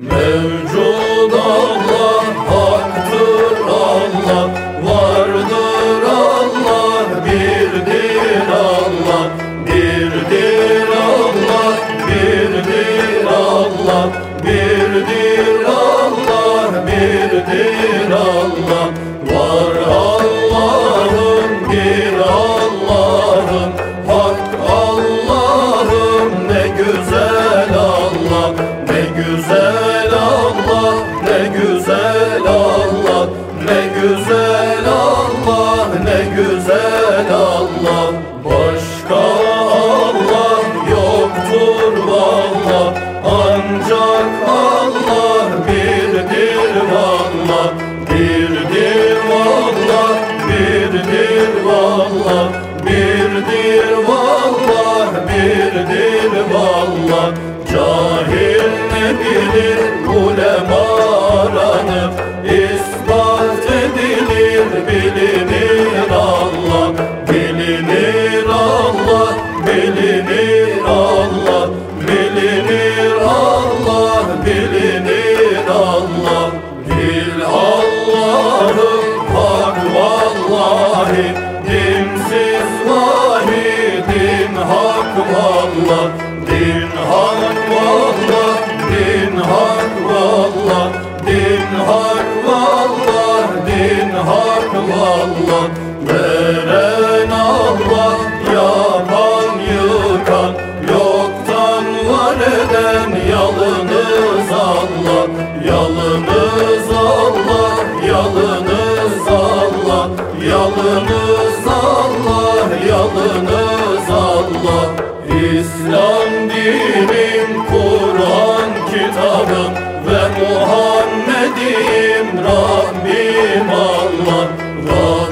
Mevcud Allah, Allah, vardır Allah, birdir Allah, birdir Allah, birdir Allah, birdir Allah, birdir Allah, güzel Allah, ne güzel Allah. Başka Allah yoktur valla, ancak Allah birdir valla, birdir valla, birdir valla, birdir valla, birdir valla. Cahil ne bilir ulema vallahi Dinsiz vahi din hak vallah Din hak vallah din hak vallah Din hak vallah din hak vallah Veren Allah yapan yıkan Yalınız Allah Yalınız Allah. İslam dinim Kur'an kitabım Ve Muhammed'im Rabbim Allah. Rabbim